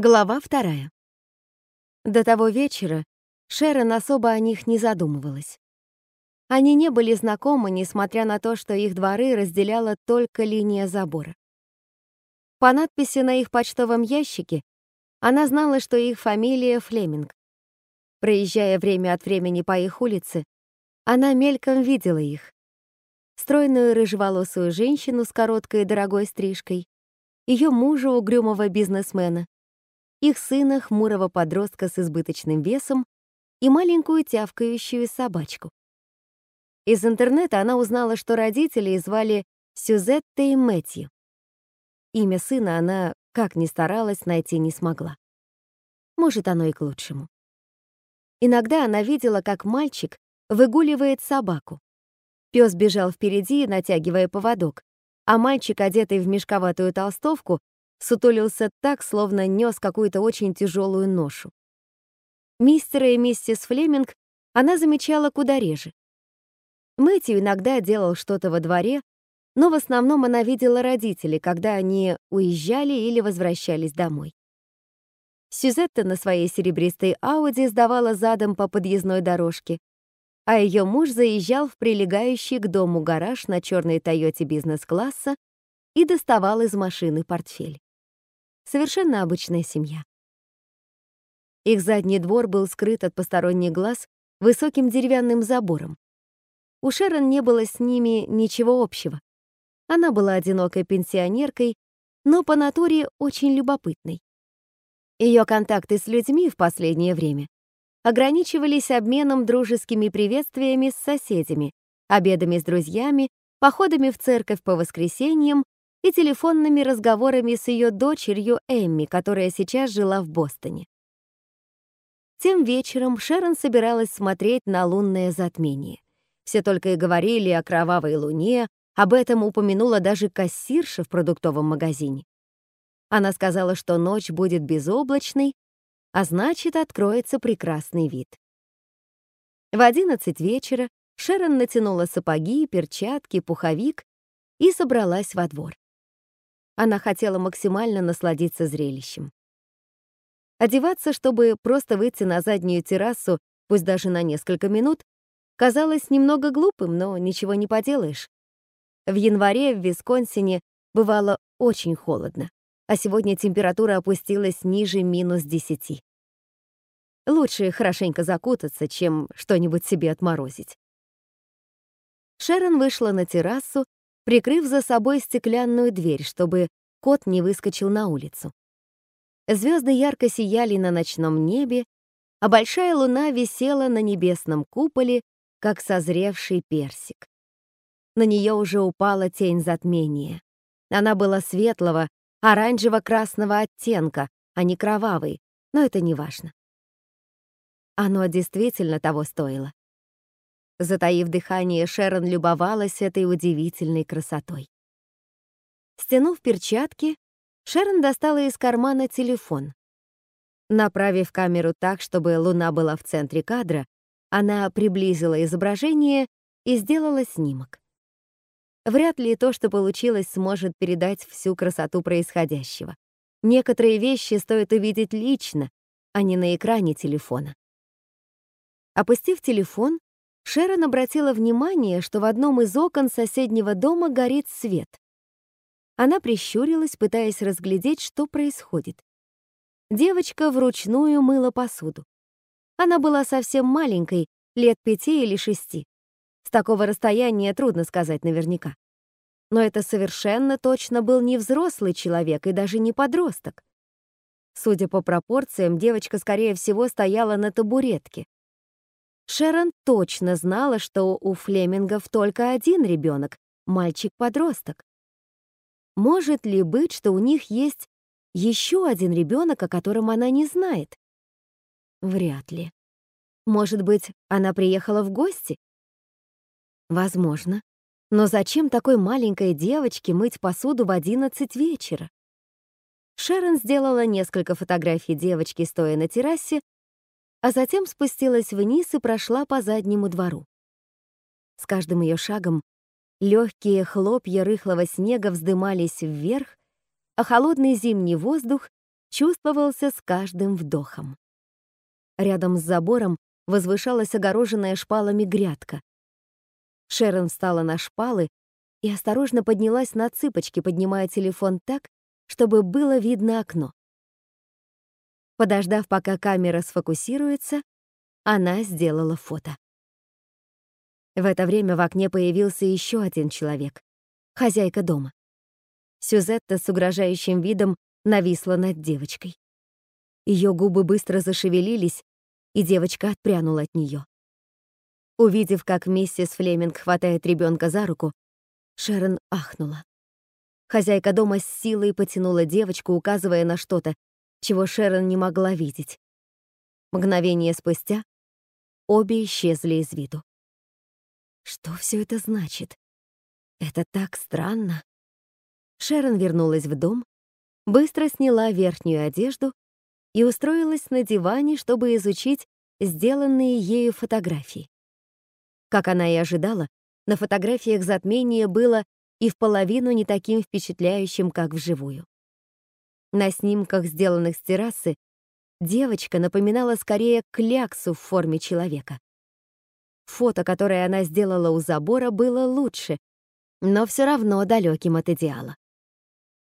Глава вторая. До того вечера Шерон особо о них не задумывалась. Они не были знакомы, несмотря на то, что их дворы разделяла только линия забора. По надписи на их почтовом ящике она знала, что их фамилия Флеминг. Проезжая время от времени по их улице, она мельком видела их. Стройную рыжеволосую женщину с короткой дорогой стрижкой, ее мужа угрюмого бизнесмена, их сына, хмурого подростка с избыточным весом, и маленькую тявкающую собачку. Из интернета она узнала, что родители звали Сюзетта и Мэтью. Имя сына она, как ни старалась, найти не смогла. Может, оно и к лучшему. Иногда она видела, как мальчик выгуливает собаку. Пес бежал впереди, натягивая поводок, а мальчик, одетый в мешковатую толстовку, сутулился так, словно нес какую-то очень тяжелую ношу. Мистера и миссис Флеминг она замечала куда реже. Мэтью иногда делал что-то во дворе, но в основном она видела родителей, когда они уезжали или возвращались домой. Сюзетта на своей серебристой Ауди сдавала задом по подъездной дорожке, а ее муж заезжал в прилегающий к дому гараж на черной Тойоте бизнес-класса и доставал из машины портфель. Совершенно обычная семья. Их задний двор был скрыт от посторонних глаз высоким деревянным забором. У Шерон не было с ними ничего общего. Она была одинокой пенсионеркой, но по натуре очень любопытной. Ее контакты с людьми в последнее время ограничивались обменом дружескими приветствиями с соседями, обедами с друзьями, походами в церковь по воскресеньям и телефонными разговорами с ее дочерью Эмми, которая сейчас жила в Бостоне. Тем вечером Шерон собиралась смотреть на лунное затмение. Все только и говорили о кровавой луне, об этом упомянула даже кассирша в продуктовом магазине. Она сказала, что ночь будет безоблачной, а значит, откроется прекрасный вид. В одиннадцать вечера Шерон натянула сапоги, перчатки, пуховик и собралась во двор. Она хотела максимально насладиться зрелищем. Одеваться, чтобы просто выйти на заднюю террасу, пусть даже на несколько минут, казалось немного глупым, но ничего не поделаешь. В январе в Висконсине бывало очень холодно, а сегодня температура опустилась ниже минус десяти. Лучше хорошенько закутаться, чем что-нибудь себе отморозить. Шерон вышла на террасу прикрыв за собой стеклянную дверь, чтобы кот не выскочил на улицу. Звезды ярко сияли на ночном небе, а большая луна висела на небесном куполе, как созревший персик. На нее уже упала тень затмения. Она была светлого, оранжево-красного оттенка, а не кровавой, но это не важно. Оно действительно того стоило. Затаив дыхание, Шерон любовалась этой удивительной красотой. Стянув перчатки, Шерон достала из кармана телефон. Направив камеру так, чтобы луна была в центре кадра, она приблизила изображение и сделала снимок. Вряд ли то, что получилось, сможет передать всю красоту происходящего. Некоторые вещи стоит увидеть лично, а не на экране телефона. Опустив телефон, Шерон обратила внимание, что в одном из окон соседнего дома горит свет. Она прищурилась, пытаясь разглядеть, что происходит. Девочка вручную мыла посуду. Она была совсем маленькой, лет пяти или шести. С такого расстояния трудно сказать наверняка. Но это совершенно точно был не взрослый человек и даже не подросток. Судя по пропорциям, девочка, скорее всего, стояла на табуретке. Шерон точно знала, что у Флемингов только один ребенок — мальчик-подросток. Может ли быть, что у них есть еще один ребенок, о котором она не знает? Вряд ли. Может быть, она приехала в гости? Возможно. Но зачем такой маленькой девочке мыть посуду в 11 вечера? Шерон сделала несколько фотографий девочки, стоя на террасе, а затем спустилась вниз и прошла по заднему двору. С каждым ее шагом легкие хлопья рыхлого снега вздымались вверх, а холодный зимний воздух чувствовался с каждым вдохом. Рядом с забором возвышалась огороженная шпалами грядка. Шерон встала на шпалы и осторожно поднялась на цыпочки, поднимая телефон так, чтобы было видно окно. Подождав, пока камера сфокусируется, она сделала фото. В это время в окне появился еще один человек — хозяйка дома. Сюзетта с угрожающим видом нависла над девочкой. Ее губы быстро зашевелились, и девочка отпрянула от нее. Увидев, как миссис Флеминг хватает ребенка за руку, Шерон ахнула. Хозяйка дома с силой потянула девочку, указывая на что-то, чего Шерон не могла видеть. Мгновение спустя обе исчезли из виду. Что все это значит? Это так странно. Шерон вернулась в дом, быстро сняла верхнюю одежду и устроилась на диване, чтобы изучить сделанные ею фотографии. Как она и ожидала, на фотографиях затмение было и в половину не таким впечатляющим, как вживую. На снимках, сделанных с террасы, девочка напоминала скорее кляксу в форме человека. Фото, которое она сделала у забора, было лучше, но все равно далеким от идеала.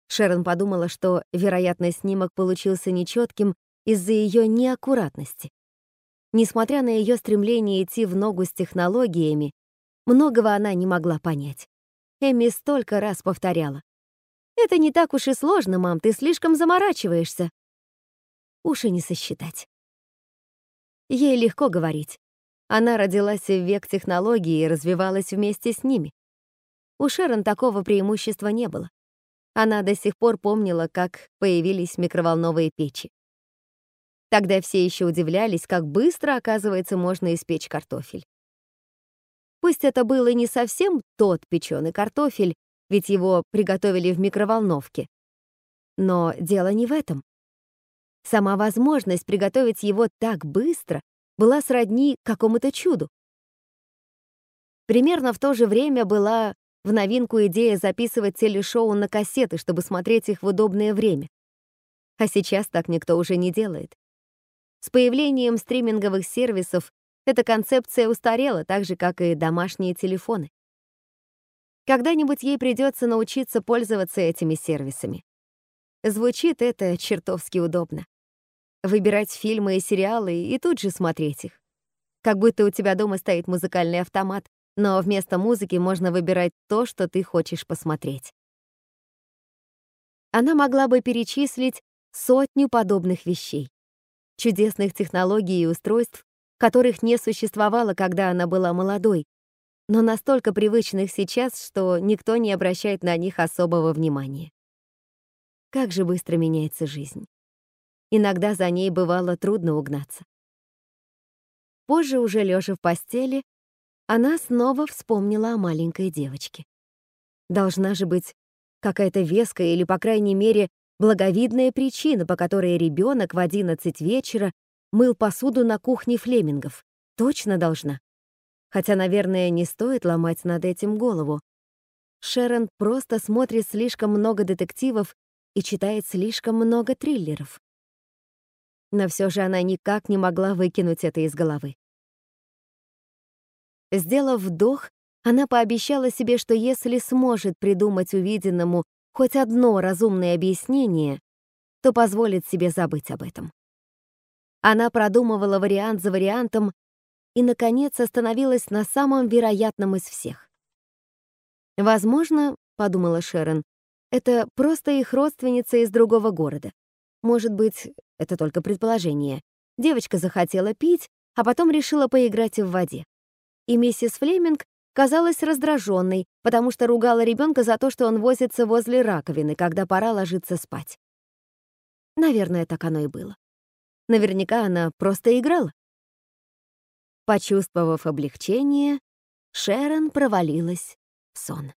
Шерон подумала, что, вероятно, снимок получился нечетким из-за ее неаккуратности. Несмотря на ее стремление идти в ногу с технологиями, многого она не могла понять. Эми столько раз повторяла. Это не так уж и сложно, мам, ты слишком заморачиваешься. Уши не сосчитать. Ей легко говорить. Она родилась в век технологий и развивалась вместе с ними. У Шерон такого преимущества не было. Она до сих пор помнила, как появились микроволновые печи. Тогда все еще удивлялись, как быстро, оказывается, можно испечь картофель. Пусть это был и не совсем тот печеный картофель, ведь его приготовили в микроволновке. Но дело не в этом. Сама возможность приготовить его так быстро была сродни какому-то чуду. Примерно в то же время была в новинку идея записывать телешоу на кассеты, чтобы смотреть их в удобное время. А сейчас так никто уже не делает. С появлением стриминговых сервисов эта концепция устарела, так же, как и домашние телефоны. Когда-нибудь ей придется научиться пользоваться этими сервисами. Звучит это чертовски удобно. Выбирать фильмы и сериалы и тут же смотреть их. Как будто у тебя дома стоит музыкальный автомат, но вместо музыки можно выбирать то, что ты хочешь посмотреть. Она могла бы перечислить сотню подобных вещей. Чудесных технологий и устройств, которых не существовало, когда она была молодой, но настолько привычных сейчас, что никто не обращает на них особого внимания. Как же быстро меняется жизнь. Иногда за ней бывало трудно угнаться. Позже, уже лежа в постели, она снова вспомнила о маленькой девочке. Должна же быть какая-то веская или, по крайней мере, благовидная причина, по которой ребенок в 11 вечера мыл посуду на кухне Флемингов. Точно должна. Хотя, наверное, не стоит ломать над этим голову. Шерон просто смотрит слишком много детективов и читает слишком много триллеров. Но все же она никак не могла выкинуть это из головы. Сделав вдох, она пообещала себе, что если сможет придумать увиденному хоть одно разумное объяснение, то позволит себе забыть об этом. Она продумывала вариант за вариантом и, наконец, остановилась на самом вероятном из всех. «Возможно, — подумала Шерон, — это просто их родственница из другого города. Может быть, это только предположение. Девочка захотела пить, а потом решила поиграть в воде. И миссис Флеминг казалась раздраженной, потому что ругала ребенка за то, что он возится возле раковины, когда пора ложиться спать. Наверное, так оно и было. Наверняка она просто играла. Почувствовав облегчение, Шерон провалилась в сон.